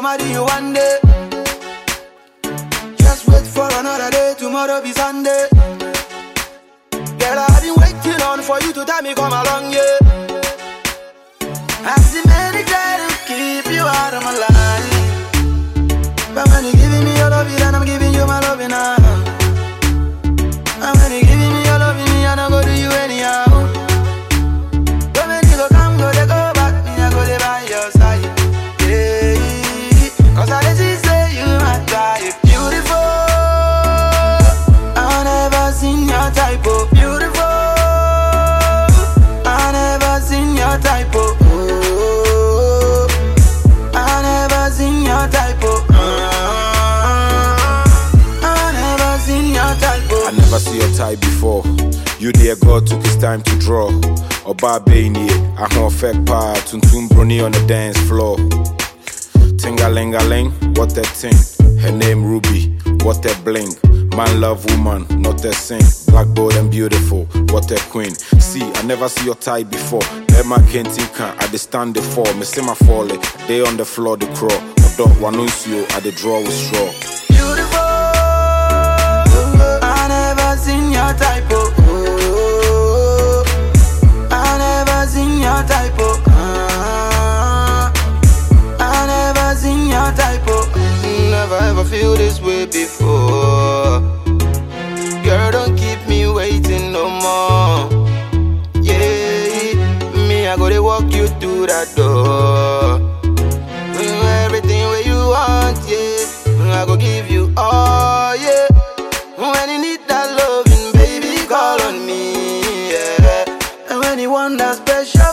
marry you one day. Just wait for another day, tomorrow be Sunday. Girl, I've been waiting on for you to tell me come along, yeah. I see many try to keep you out of my life. Your before. You dear God took his time to draw. Oba Bani, I want fake pa, tuntum brony on the dance floor. Tingalingaling, what that thing? Her name Ruby, what that bling? Man love woman, not that sing. Black bold and beautiful, what a queen. See, I never see your type before. Emma Kentin can, I stand the fall. Me see my fall, they on the floor, the crawl. Odo, wanuncio, I the draw with straw. Never feel this way before. Girl, don't keep me waiting no more. Yeah, me I go to walk you through that door. Mm, Everything where you want, yeah. I go give you all, yeah. When you need that loving, baby, call on me, yeah. And when you want that special